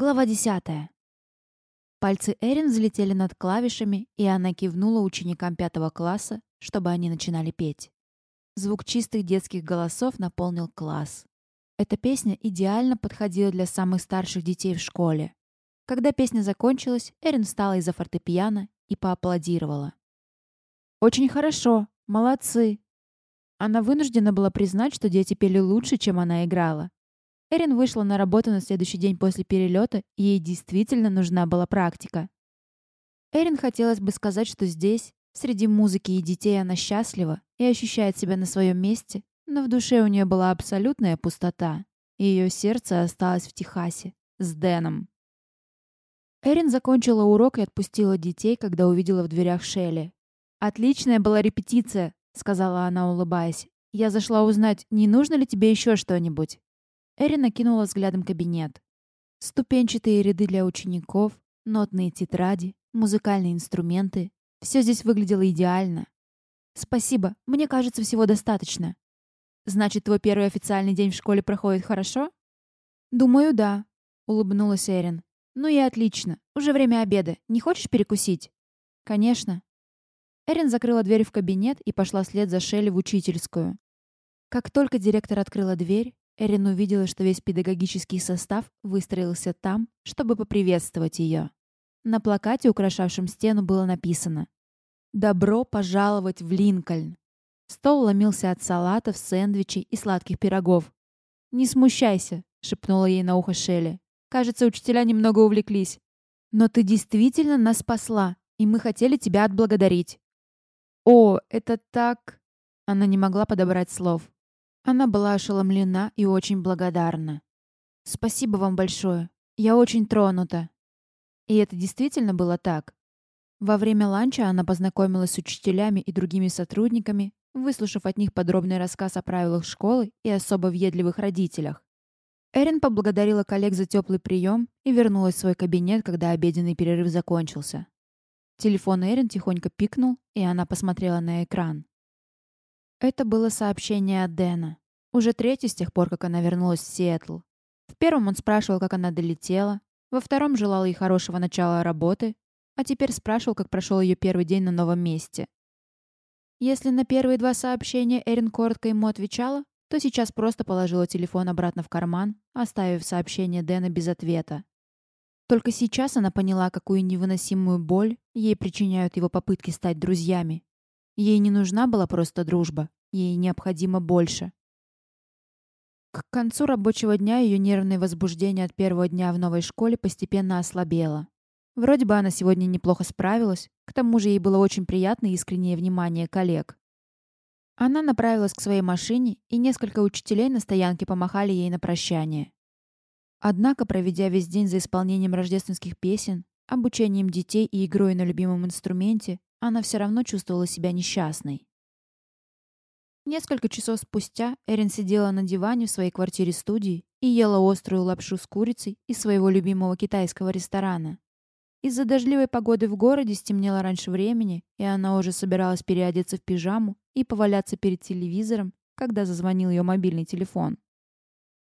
Глава десятая. Пальцы Эрин взлетели над клавишами, и она кивнула ученикам пятого класса, чтобы они начинали петь. Звук чистых детских голосов наполнил класс. Эта песня идеально подходила для самых старших детей в школе. Когда песня закончилась, Эрин встала из-за фортепиано и поаплодировала. «Очень хорошо. Молодцы!» Она вынуждена была признать, что дети пели лучше, чем она играла. Эрин вышла на работу на следующий день после перелета, и ей действительно нужна была практика. Эрин хотелось бы сказать, что здесь, среди музыки и детей, она счастлива и ощущает себя на своем месте, но в душе у нее была абсолютная пустота, и ее сердце осталось в Техасе, с Дэном. Эрин закончила урок и отпустила детей, когда увидела в дверях Шелли. «Отличная была репетиция», — сказала она, улыбаясь. «Я зашла узнать, не нужно ли тебе еще что-нибудь?» Эрин накинула взглядом кабинет. Ступенчатые ряды для учеников, нотные тетради, музыкальные инструменты. Все здесь выглядело идеально. «Спасибо, мне кажется, всего достаточно». «Значит, твой первый официальный день в школе проходит хорошо?» «Думаю, да», — улыбнулась Эрин. «Ну и отлично. Уже время обеда. Не хочешь перекусить?» «Конечно». Эрин закрыла дверь в кабинет и пошла вслед за Шелли в учительскую. Как только директор открыла дверь, Эрин увидела, что весь педагогический состав выстроился там, чтобы поприветствовать ее. На плакате, украшавшем стену, было написано «Добро пожаловать в Линкольн». Стол ломился от салатов, сэндвичей и сладких пирогов. «Не смущайся», — шепнула ей на ухо Шелли. «Кажется, учителя немного увлеклись. Но ты действительно нас спасла, и мы хотели тебя отблагодарить». «О, это так...» Она не могла подобрать слов. Она была ошеломлена и очень благодарна. «Спасибо вам большое. Я очень тронута». И это действительно было так. Во время ланча она познакомилась с учителями и другими сотрудниками, выслушав от них подробный рассказ о правилах школы и особо въедливых родителях. Эрин поблагодарила коллег за теплый прием и вернулась в свой кабинет, когда обеденный перерыв закончился. Телефон Эрин тихонько пикнул, и она посмотрела на экран. Это было сообщение от Дэна. Уже третье с тех пор, как она вернулась в Сиэтл. В первом он спрашивал, как она долетела. Во втором желал ей хорошего начала работы. А теперь спрашивал, как прошел ее первый день на новом месте. Если на первые два сообщения Эрин коротко ему отвечала, то сейчас просто положила телефон обратно в карман, оставив сообщение Дэна без ответа. Только сейчас она поняла, какую невыносимую боль ей причиняют его попытки стать друзьями. Ей не нужна была просто дружба, ей необходимо больше. К концу рабочего дня ее нервное возбуждение от первого дня в новой школе постепенно ослабело. Вроде бы она сегодня неплохо справилась, к тому же ей было очень приятно искреннее внимание коллег. Она направилась к своей машине, и несколько учителей на стоянке помахали ей на прощание. Однако, проведя весь день за исполнением рождественских песен, обучением детей и игрой на любимом инструменте, она все равно чувствовала себя несчастной. Несколько часов спустя Эрин сидела на диване в своей квартире-студии и ела острую лапшу с курицей из своего любимого китайского ресторана. Из-за дождливой погоды в городе стемнело раньше времени, и она уже собиралась переодеться в пижаму и поваляться перед телевизором, когда зазвонил ее мобильный телефон.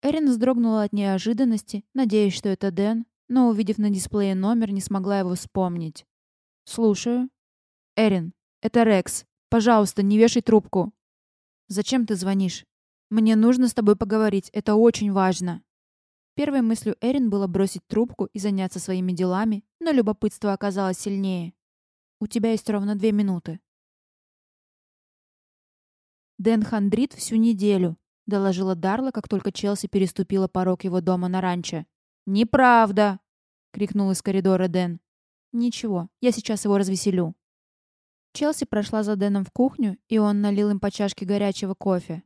Эрин вздрогнула от неожиданности, надеясь, что это Дэн, но, увидев на дисплее номер, не смогла его вспомнить. «Слушаю», «Эрин, это Рекс. Пожалуйста, не вешай трубку». «Зачем ты звонишь?» «Мне нужно с тобой поговорить. Это очень важно». Первой мыслью Эрин было бросить трубку и заняться своими делами, но любопытство оказалось сильнее. «У тебя есть ровно две минуты». Дэн хандрит всю неделю, доложила Дарла, как только Челси переступила порог его дома на ранчо. «Неправда!» — крикнул из коридора Дэн. «Ничего, я сейчас его развеселю». Челси прошла за Дэном в кухню, и он налил им по чашке горячего кофе.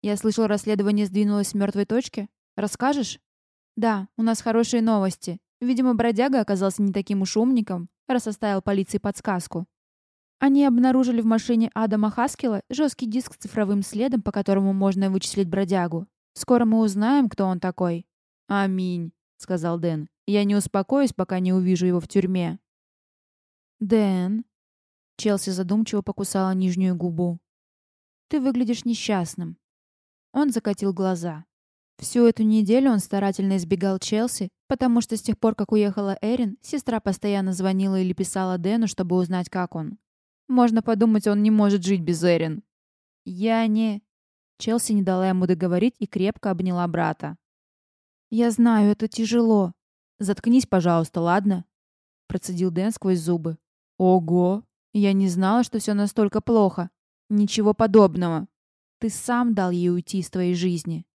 «Я слышал, расследование сдвинулось с мертвой точки. Расскажешь?» «Да, у нас хорошие новости. Видимо, бродяга оказался не таким уж умником, раз оставил полиции подсказку. Они обнаружили в машине Адама Хаскила жесткий диск с цифровым следом, по которому можно вычислить бродягу. Скоро мы узнаем, кто он такой». «Аминь», — сказал Дэн. «Я не успокоюсь, пока не увижу его в тюрьме». «Дэн», Челси задумчиво покусала нижнюю губу. «Ты выглядишь несчастным». Он закатил глаза. Всю эту неделю он старательно избегал Челси, потому что с тех пор, как уехала Эрин, сестра постоянно звонила или писала Дэну, чтобы узнать, как он. Можно подумать, он не может жить без Эрин. «Я не...» Челси не дала ему договорить и крепко обняла брата. «Я знаю, это тяжело. Заткнись, пожалуйста, ладно?» Процедил Дэн сквозь зубы. «Ого! Я не знала, что все настолько плохо. Ничего подобного. Ты сам дал ей уйти из твоей жизни.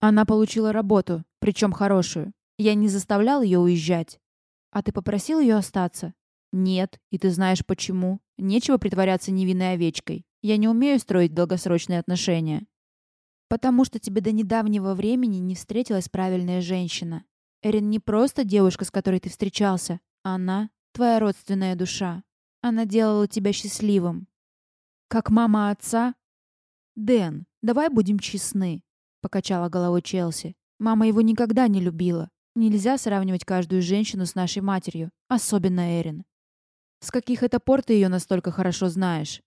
Она получила работу, причем хорошую. Я не заставлял ее уезжать. А ты попросил ее остаться? Нет, и ты знаешь почему. Нечего притворяться невинной овечкой. Я не умею строить долгосрочные отношения. Потому что тебе до недавнего времени не встретилась правильная женщина. Эрин не просто девушка, с которой ты встречался. Она — твоя родственная душа. Она делала тебя счастливым. Как мама отца? Дэн, давай будем честны. Покачала головой Челси. Мама его никогда не любила. Нельзя сравнивать каждую женщину с нашей матерью, особенно Эрин. С каких это пор ты ее настолько хорошо знаешь?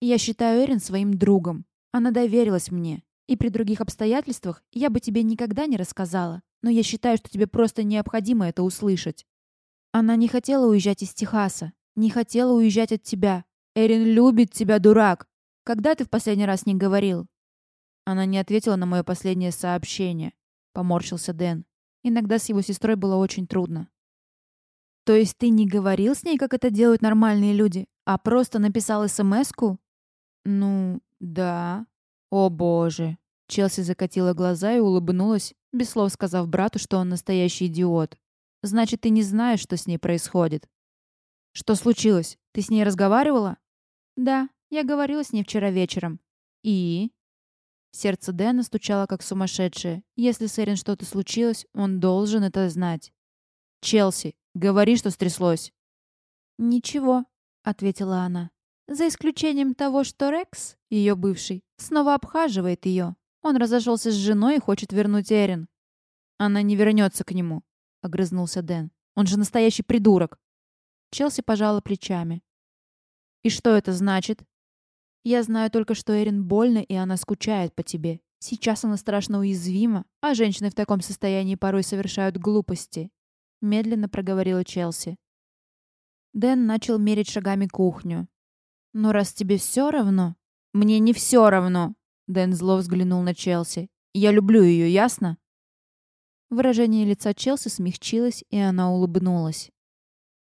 Я считаю Эрин своим другом. Она доверилась мне. И при других обстоятельствах я бы тебе никогда не рассказала. Но я считаю, что тебе просто необходимо это услышать. Она не хотела уезжать из Техаса. Не хотела уезжать от тебя. Эрин любит тебя, дурак. Когда ты в последний раз не говорил? Она не ответила на мое последнее сообщение. Поморщился Дэн. Иногда с его сестрой было очень трудно. То есть ты не говорил с ней, как это делают нормальные люди, а просто написал СМС-ку? Ну, да. О боже. Челси закатила глаза и улыбнулась, без слов сказав брату, что он настоящий идиот. Значит, ты не знаешь, что с ней происходит. Что случилось? Ты с ней разговаривала? Да, я говорила с ней вчера вечером. И? Сердце Дэна стучало как сумасшедшее. Если с Эрин что-то случилось, он должен это знать. «Челси, говори, что стряслось». «Ничего», — ответила она. «За исключением того, что Рекс, ее бывший, снова обхаживает ее. Он разошелся с женой и хочет вернуть Эрин». «Она не вернется к нему», — огрызнулся Дэн. «Он же настоящий придурок». Челси пожала плечами. «И что это значит?» Я знаю только, что Эрин больно, и она скучает по тебе. Сейчас она страшно уязвима, а женщины в таком состоянии порой совершают глупости. Медленно проговорила Челси. Дэн начал мерить шагами кухню. «Но раз тебе все равно...» «Мне не все равно!» Дэн зло взглянул на Челси. «Я люблю ее, ясно?» Выражение лица Челси смягчилось, и она улыбнулась.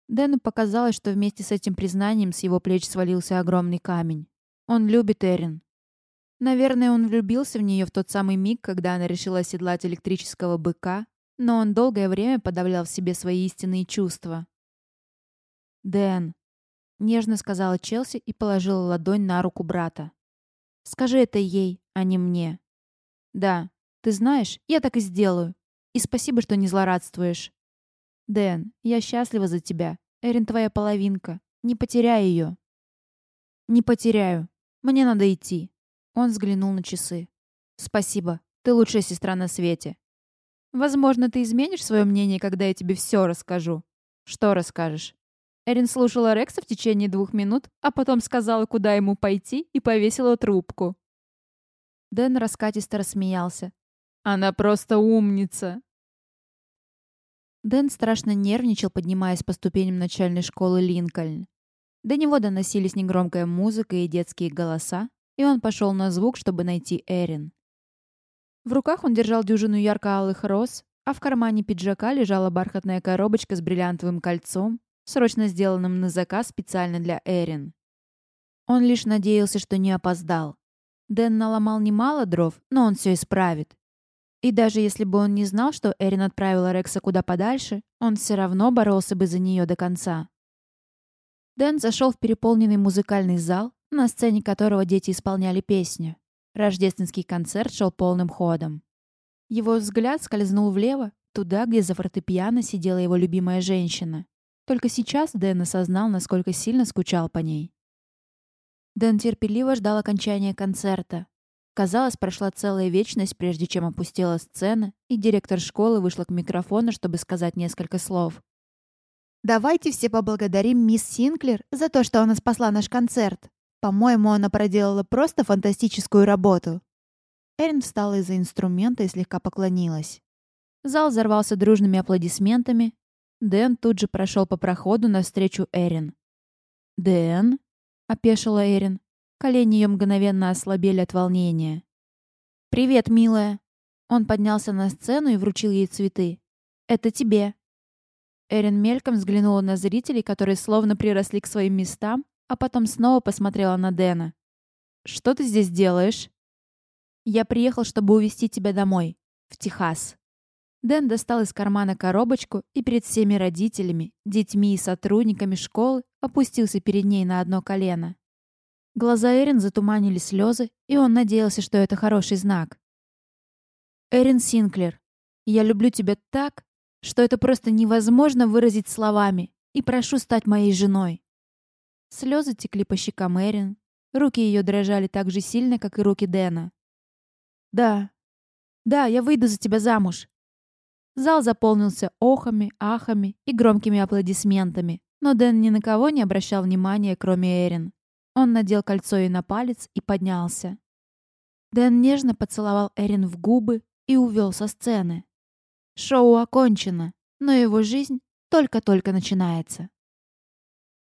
Дэну показалось, что вместе с этим признанием с его плеч свалился огромный камень. Он любит Эрин. Наверное, он влюбился в нее в тот самый миг, когда она решила оседлать электрического быка, но он долгое время подавлял в себе свои истинные чувства. «Дэн», — нежно сказала Челси и положила ладонь на руку брата. «Скажи это ей, а не мне». «Да, ты знаешь, я так и сделаю. И спасибо, что не злорадствуешь». «Дэн, я счастлива за тебя. Эрин твоя половинка. Не потеряй ее». «Не потеряю», мне надо идти». Он взглянул на часы. «Спасибо. Ты лучшая сестра на свете. Возможно, ты изменишь свое мнение, когда я тебе все расскажу. Что расскажешь?» Эрин слушала Рекса в течение двух минут, а потом сказала, куда ему пойти, и повесила трубку. Дэн раскатисто рассмеялся. «Она просто умница!» Дэн страшно нервничал, поднимаясь по ступеням начальной школы Линкольн. До него доносились негромкая музыка и детские голоса, и он пошел на звук, чтобы найти Эрин. В руках он держал дюжину ярко-алых роз, а в кармане пиджака лежала бархатная коробочка с бриллиантовым кольцом, срочно сделанным на заказ специально для Эрин. Он лишь надеялся, что не опоздал. Дэн наломал немало дров, но он все исправит. И даже если бы он не знал, что Эрин отправила Рекса куда подальше, он все равно боролся бы за нее до конца. Дэн зашел в переполненный музыкальный зал, на сцене которого дети исполняли песню. Рождественский концерт шел полным ходом. Его взгляд скользнул влево, туда, где за фортепиано сидела его любимая женщина. Только сейчас Дэн осознал, насколько сильно скучал по ней. Дэн терпеливо ждал окончания концерта. Казалось, прошла целая вечность, прежде чем опустела сцена, и директор школы вышла к микрофону, чтобы сказать несколько слов. Давайте все поблагодарим мисс Синклер за то, что она спасла наш концерт. По-моему, она проделала просто фантастическую работу. Эрин встала из-за инструмента и слегка поклонилась. Зал взорвался дружными аплодисментами. Дэн тут же прошел по проходу навстречу Эрин. «Дэн?» — опешила Эрин. Колени ее мгновенно ослабели от волнения. «Привет, милая!» Он поднялся на сцену и вручил ей цветы. «Это тебе». Эрин мельком взглянула на зрителей, которые словно приросли к своим местам, а потом снова посмотрела на Дэна. «Что ты здесь делаешь?» «Я приехал, чтобы увезти тебя домой. В Техас». Дэн достал из кармана коробочку и перед всеми родителями, детьми и сотрудниками школы опустился перед ней на одно колено. Глаза Эрин затуманили слезы, и он надеялся, что это хороший знак. «Эрин Синклер, я люблю тебя так, что это просто невозможно выразить словами, и прошу стать моей женой». Слезы текли по щекам Эрин, руки ее дрожали так же сильно, как и руки Дэна. «Да, да, я выйду за тебя замуж». Зал заполнился охами, ахами и громкими аплодисментами, но Дэн ни на кого не обращал внимания, кроме Эрин. Он надел кольцо ей на палец и поднялся. Дэн нежно поцеловал Эрин в губы и увел со сцены. Шоу окончено, но его жизнь только-только начинается.